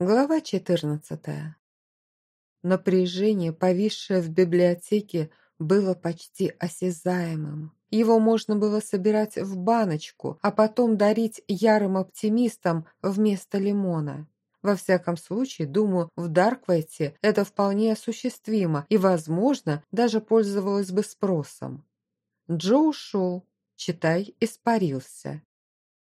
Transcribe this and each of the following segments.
Глава 14. Напряжение, повисшее в библиотеке, было почти осязаемым. Его можно было собирать в баночку, а потом дарить ярым оптимистам вместо лимона. Во всяком случае, думаю, в Дарквайте это вполне осуществимо и, возможно, даже пользовалось бы спросом. Джо ушел, читай, испарился.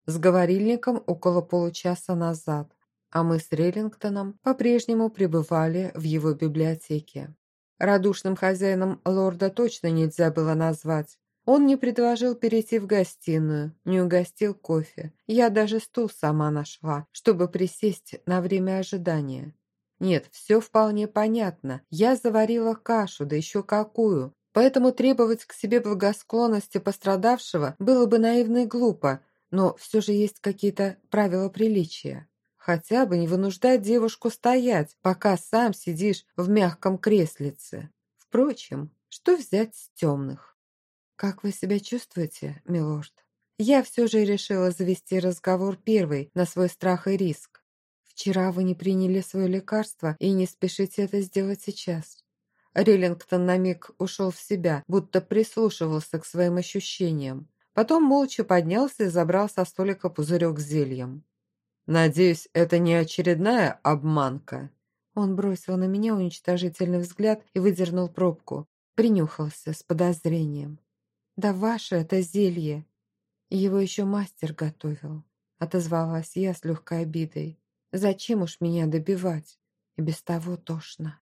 С говорильником около получаса назад а мы с Реллингтоном по-прежнему пребывали в его библиотеке. Радушным хозяином лорда точно нельзя было назвать. Он не предложил перейти в гостиную, не угостил кофе. Я даже стул сама нашла, чтобы присесть на время ожидания. Нет, все вполне понятно. Я заварила кашу, да еще какую. Поэтому требовать к себе благосклонности пострадавшего было бы наивно и глупо, но все же есть какие-то правила приличия. Хотя бы не вынуждать девушку стоять, пока сам сидишь в мягком креслице. Впрочем, что взять с темных? «Как вы себя чувствуете, милорд?» Я все же решила завести разговор первый на свой страх и риск. «Вчера вы не приняли свое лекарство и не спешите это сделать сейчас». Риллингтон на миг ушел в себя, будто прислушивался к своим ощущениям. Потом молча поднялся и забрал со столика пузырек с зельем. «Надеюсь, это не очередная обманка?» Он бросил на меня уничтожительный взгляд и выдернул пробку. Принюхался с подозрением. «Да ваше это зелье!» Его еще мастер готовил. Отозвалась я с легкой обидой. «Зачем уж меня добивать? И без того тошно».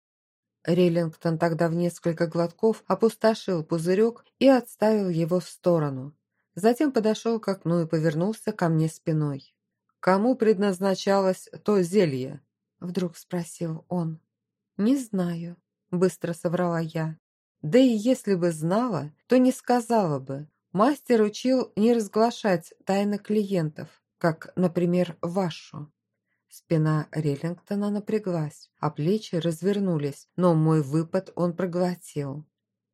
Риллингтон тогда в несколько глотков опустошил пузырек и отставил его в сторону. Затем подошел к окну и повернулся ко мне спиной. «Кому предназначалось то зелье?» Вдруг спросил он. «Не знаю», — быстро соврала я. «Да и если бы знала, то не сказала бы. Мастер учил не разглашать тайны клиентов, как, например, вашу». Спина Реллингтона напряглась, а плечи развернулись, но мой выпад он проглотил.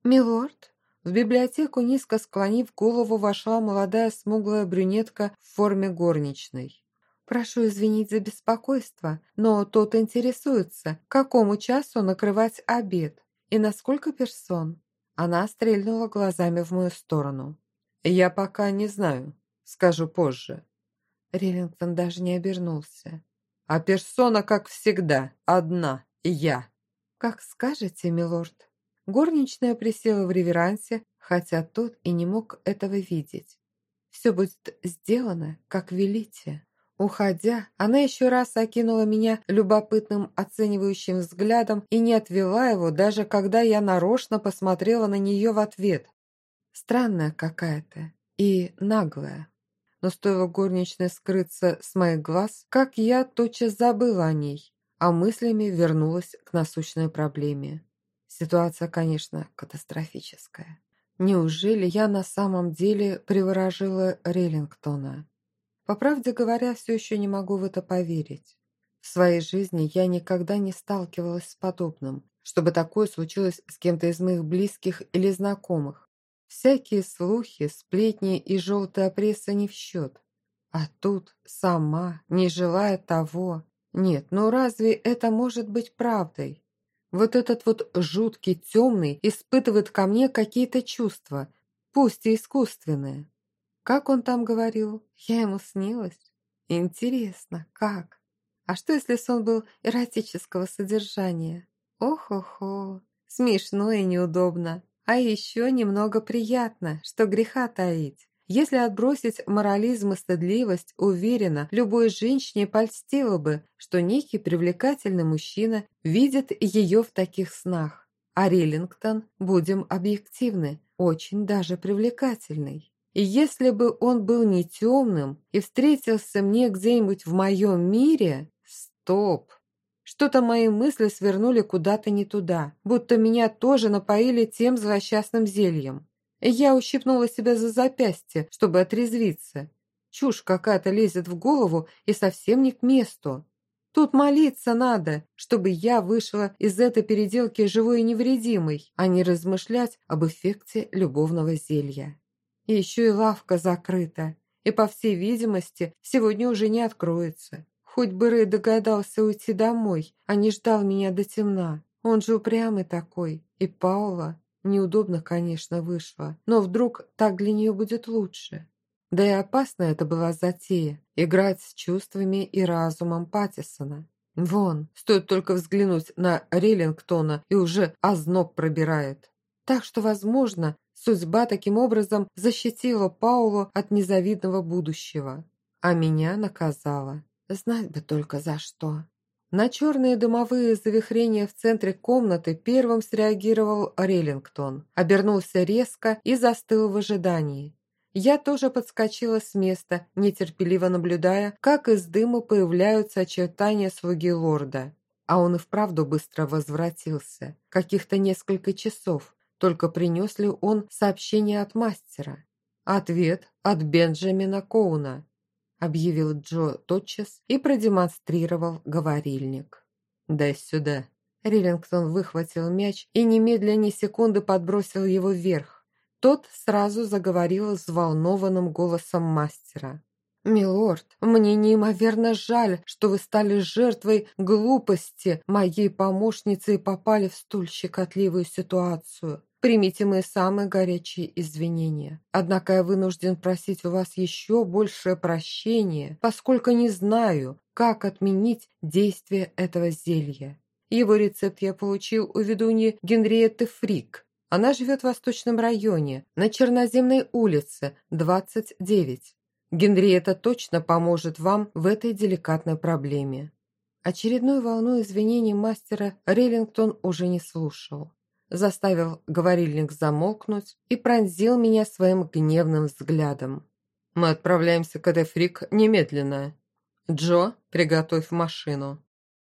«Милорд?» В библиотеку, низко склонив голову, вошла молодая смуглая брюнетка в форме горничной. Прошу извинить за беспокойство, но тот интересуется, к какому часу накрывать обед и на сколько персон. Она стрельнула глазами в мою сторону. «Я пока не знаю. Скажу позже». Риллингтон даже не обернулся. «А персона, как всегда, одна, я». «Как скажете, милорд». Горничная присела в реверансе, хотя тот и не мог этого видеть. «Все будет сделано, как велите». Уходя, она еще раз окинула меня любопытным оценивающим взглядом и не отвела его, даже когда я нарочно посмотрела на нее в ответ. Странная какая-то и наглая. Но стоило горничной скрыться с моих глаз, как я тотчас забыла о ней, а мыслями вернулась к насущной проблеме. Ситуация, конечно, катастрофическая. Неужели я на самом деле приворожила Реллингтона? По правде говоря, все еще не могу в это поверить. В своей жизни я никогда не сталкивалась с подобным, чтобы такое случилось с кем-то из моих близких или знакомых. Всякие слухи, сплетни и желтая пресса не в счет. А тут сама, не желая того. Нет, ну разве это может быть правдой? Вот этот вот жуткий темный испытывает ко мне какие-то чувства, пусть и искусственные. Как он там говорил? Я ему снилась? Интересно, как? А что, если сон был эротического содержания? Ох-охо, смешно и неудобно. А еще немного приятно, что греха таить. Если отбросить морализм и стыдливость, уверена, любой женщине польстило бы, что некий привлекательный мужчина видит ее в таких снах. А Риллингтон, будем объективны, очень даже привлекательный. И если бы он был не темным и встретился мне где-нибудь в моем мире... Стоп! Что-то мои мысли свернули куда-то не туда, будто меня тоже напоили тем злосчастным зельем. Я ущипнула себя за запястье, чтобы отрезвиться. Чушь какая-то лезет в голову и совсем не к месту. Тут молиться надо, чтобы я вышла из этой переделки живой и невредимой, а не размышлять об эффекте любовного зелья. Еще и лавка закрыта, и, по всей видимости, сегодня уже не откроется. Хоть бы Рэй догадался уйти домой, а не ждал меня до темна. Он же упрямый такой. И Паула. Неудобно, конечно, вышло, но вдруг так для нее будет лучше. Да и опасно это была затея – играть с чувствами и разумом Паттисона. Вон, стоит только взглянуть на Реллингтона и уже озноб пробирает. Так что, возможно, судьба таким образом защитила Паулу от незавидного будущего. А меня наказала. Знать бы только за что. На черные дымовые завихрения в центре комнаты первым среагировал Реллингтон. Обернулся резко и застыл в ожидании. Я тоже подскочила с места, нетерпеливо наблюдая, как из дыма появляются очертания слуги лорда. А он и вправду быстро возвратился. Каких-то несколько часов. Только принес ли он сообщение от мастера? Ответ от Бенджамина Коуна, объявил Джо тотчас и продемонстрировал говорильник. «Дай сюда». Риллингтон выхватил мяч и немедленно ни секунды подбросил его вверх. Тот сразу заговорил взволнованным голосом мастера. «Милорд, мне неимоверно жаль, что вы стали жертвой глупости моей помощницы и попали в столь щекотливую ситуацию. Примите мои самые горячие извинения. Однако я вынужден просить у вас еще большее прощение, поскольку не знаю, как отменить действие этого зелья. Его рецепт я получил у ведуньи Генриетты Фрик, она живет в Восточном районе, на Черноземной улице, 29. Генриетта точно поможет вам в этой деликатной проблеме». Очередную волну извинений мастера Реллингтон уже не слушал. Заставил говорильник замолкнуть и пронзил меня своим гневным взглядом. «Мы отправляемся к этой фрик немедленно. Джо, приготовь машину».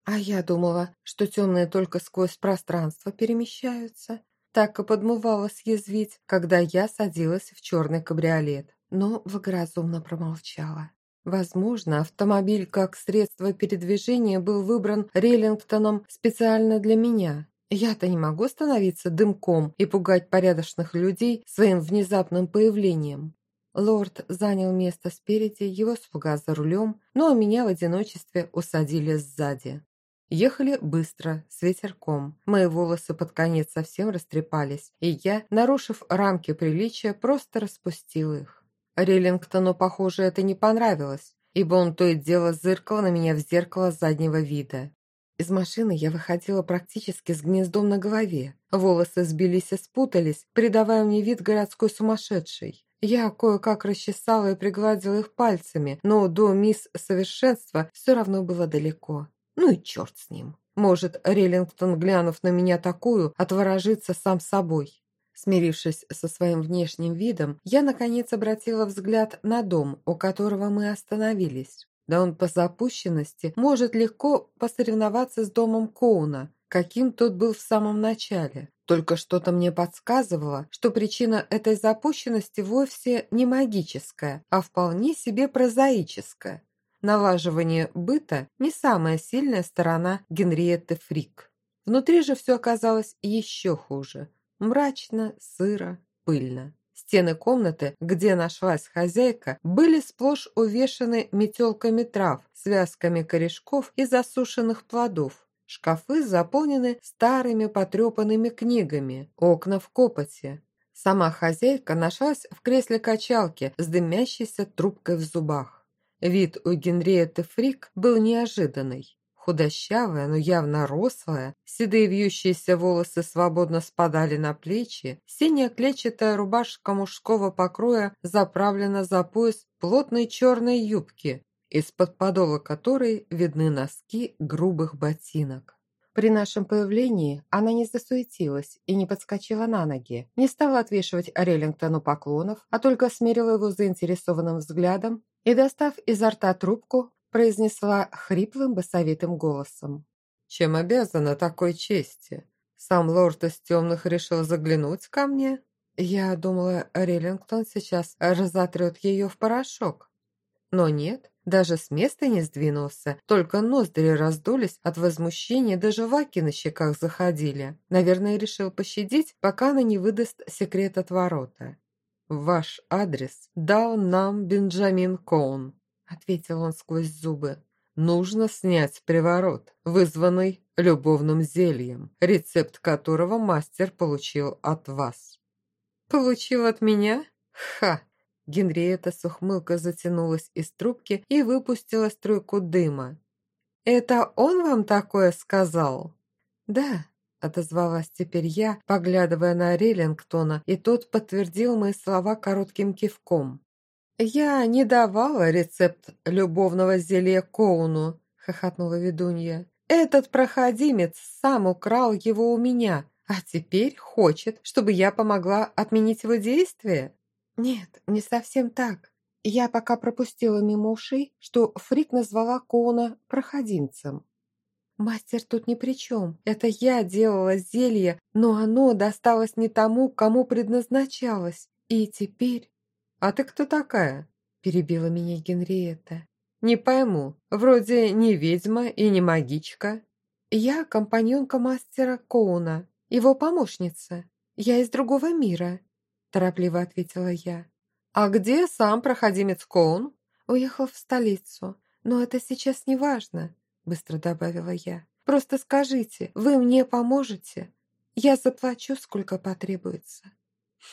«А я думала, что темные только сквозь пространство перемещаются», так и подмывало съязвить, когда я садилась в черный кабриолет, но благоразумно промолчала. Возможно, автомобиль как средство передвижения был выбран Реллингтоном специально для меня. Я-то не могу становиться дымком и пугать порядочных людей своим внезапным появлением. Лорд занял место спереди, его слуга за рулем, ну, меня в одиночестве усадили сзади. Ехали быстро, с ветерком. Мои волосы под конец совсем растрепались, и я, нарушив рамки приличия, просто распустил их. Риллингтону, похоже, это не понравилось, ибо он то и дело зыркал на меня в зеркало заднего вида. Из машины я выходила практически с гнездом на голове. Волосы сбились и спутались, придавая мне вид городской сумасшедшей. Я кое-как расчесала и пригладила их пальцами, но до мисс Совершенства все равно было далеко. Ну и черт с ним. Может, Реллингтон, глянув на меня такую, отворожится сам собой. Смирившись со своим внешним видом, я, наконец, обратила взгляд на дом, у которого мы остановились. Да он по запущенности может легко посоревноваться с домом Коуна, каким тот был в самом начале. Только что-то мне подсказывало, что причина этой запущенности вовсе не магическая, а вполне себе прозаическая. Налаживание быта – не самая сильная сторона Генриетты Фрик. Внутри же все оказалось еще хуже. Мрачно, сыро, пыльно. Стены комнаты, где нашлась хозяйка, были сплошь увешаны метелками трав, связками корешков и засушенных плодов. Шкафы заполнены старыми потрепанными книгами, окна в копоте. Сама хозяйка нашлась в кресле качалки с дымящейся трубкой в зубах. Вид у Генриетты Фрик был неожиданный. Худощавая, но явно рослая, седые вьющиеся волосы свободно спадали на плечи, синяя клетчатая рубашка мужского покроя заправлена за пояс плотной черной юбки, из-под подола которой видны носки грубых ботинок. При нашем появлении она не засуетилась и не подскочила на ноги, не стала отвешивать Реллингтону поклонов, а только смерила его заинтересованным взглядом и, достав изо рта трубку, произнесла хриплым басовитым голосом. «Чем обязана такой чести? Сам лорд из темных решил заглянуть ко мне?» Я думала, Риллингтон сейчас разотрет ее в порошок. Но нет, даже с места не сдвинулся, только ноздри раздулись от возмущения, даже ваки на щеках заходили. Наверное, решил пощадить, пока она не выдаст секрет от ворота. «Ваш адрес дал нам Бенджамин Коун», — ответил он сквозь зубы. нужно снять приворот, вызванный любовным зельем, рецепт которого мастер получил от вас». «Получил от меня? Ха!» Генриетта с ухмылкой затянулась из трубки и выпустила струйку дыма. «Это он вам такое сказал?» «Да», — отозвалась теперь я, поглядывая на Реллингтона, и тот подтвердил мои слова коротким кивком. «Я не давала рецепт любовного зелья Коуну», — хохотнула ведунья. «Этот проходимец сам украл его у меня, а теперь хочет, чтобы я помогла отменить его действие?» «Нет, не совсем так. Я пока пропустила мимо ушей, что Фрик назвала Коуна проходимцем. Мастер тут ни при чем. Это я делала зелье, но оно досталось не тому, кому предназначалось. И теперь... «А ты кто такая?» – перебила меня Генриетта. «Не пойму. Вроде не ведьма и не магичка». «Я компаньонка мастера Коуна, его помощница. Я из другого мира», – торопливо ответила я. «А где сам проходимец Коун?» «Уехал в столицу. Но это сейчас не важно», — быстро добавила я. «Просто скажите, вы мне поможете? Я заплачу, сколько потребуется».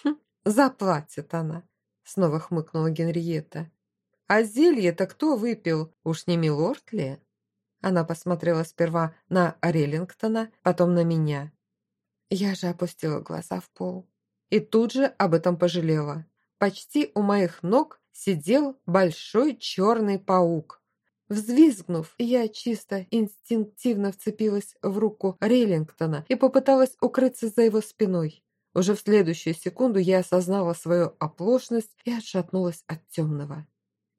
«Хм, заплатит она», — снова хмыкнула Генриетта. «А зелье-то кто выпил? Уж не милорд ли?» Она посмотрела сперва на Реллингтона, потом на меня. Я же опустила глаза в пол. И тут же об этом пожалела. Почти у моих ног сидел большой черный паук. Взвизгнув, я чисто инстинктивно вцепилась в руку Рейлингтона и попыталась укрыться за его спиной. Уже в следующую секунду я осознала свою оплошность и отшатнулась от темного.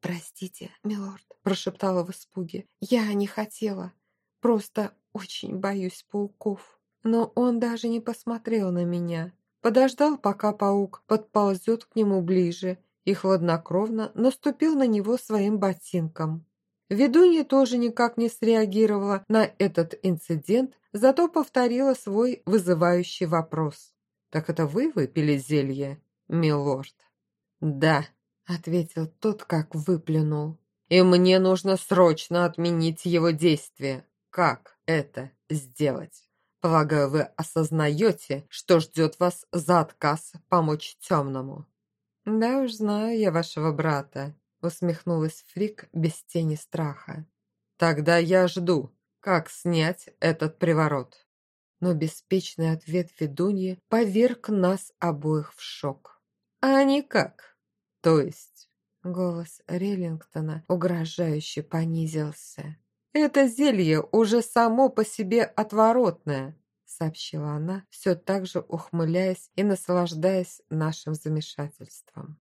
«Простите, милорд», – прошептала в испуге. «Я не хотела. Просто очень боюсь пауков». Но он даже не посмотрел на меня. Подождал, пока паук подползет к нему ближе, и хладнокровно наступил на него своим ботинком. Ведунья тоже никак не среагировала на этот инцидент, зато повторила свой вызывающий вопрос. «Так это вы выпили зелье, милорд?» «Да», — ответил тот, как выплюнул. «И мне нужно срочно отменить его действие. Как это сделать?» Полагаю, вы осознаете, что ждет вас за отказ помочь темному». «Да уж знаю я вашего брата», — усмехнулась Фрик без тени страха. «Тогда я жду, как снять этот приворот». Но беспечный ответ ведуньи поверг нас обоих в шок. «А никак. То есть...» Голос Реллингтона угрожающе понизился. «Это зелье уже само по себе отворотное», сообщила она, все так же ухмыляясь и наслаждаясь нашим замешательством.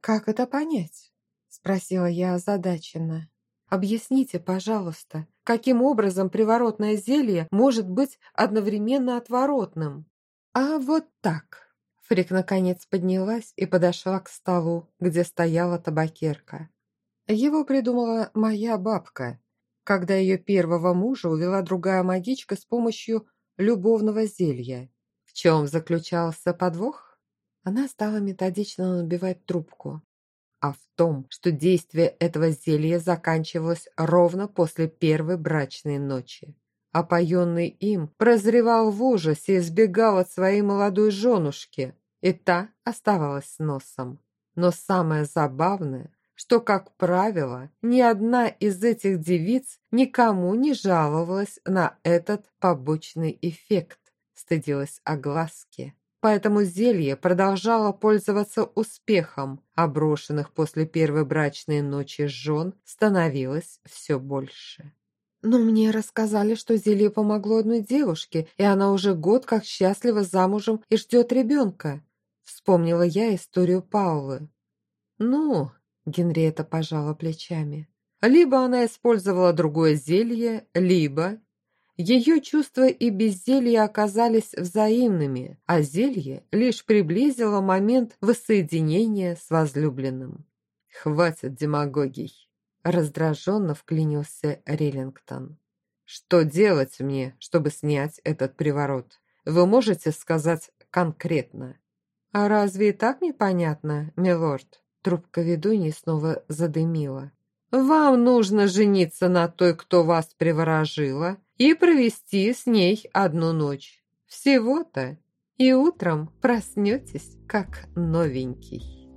«Как это понять?» – спросила я озадаченно. «Объясните, пожалуйста, каким образом приворотное зелье может быть одновременно отворотным?» «А вот так». Фрик наконец поднялась и подошла к столу, где стояла табакерка. Его придумала моя бабка, когда ее первого мужа увела другая магичка с помощью любовного зелья. В чем заключался подвох? Она стала методично набивать трубку. А в том, что действие этого зелья заканчивалось ровно после первой брачной ночи. Опоенный им прозревал в ужасе и сбегал от своей молодой женушки, и та оставалась носом. Но самое забавное, что, как правило, ни одна из этих девиц никому не жаловалась на этот побочный эффект, стыдилась огласки. Поэтому зелье продолжало пользоваться успехом, а брошенных после первой брачной ночи жен становилось все больше. Но мне рассказали, что зелье помогло одной девушке, и она уже год как счастлива замужем и ждет ребенка. Вспомнила я историю Паулы. «Ну, Генриетта пожала плечами. Либо она использовала другое зелье, либо... Ее чувства и без зелья оказались взаимными, а зелье лишь приблизило момент воссоединения с возлюбленным. «Хватит демагогий!» – раздраженно вклинился Риллингтон. «Что делать мне, чтобы снять этот приворот? Вы можете сказать конкретно?» «А разве и так непонятно, милорд?» Трубка ведуньи снова задымила. Вам нужно жениться на той, кто вас приворожила, и провести с ней одну ночь. Всего-то. И утром проснетесь, как новенький.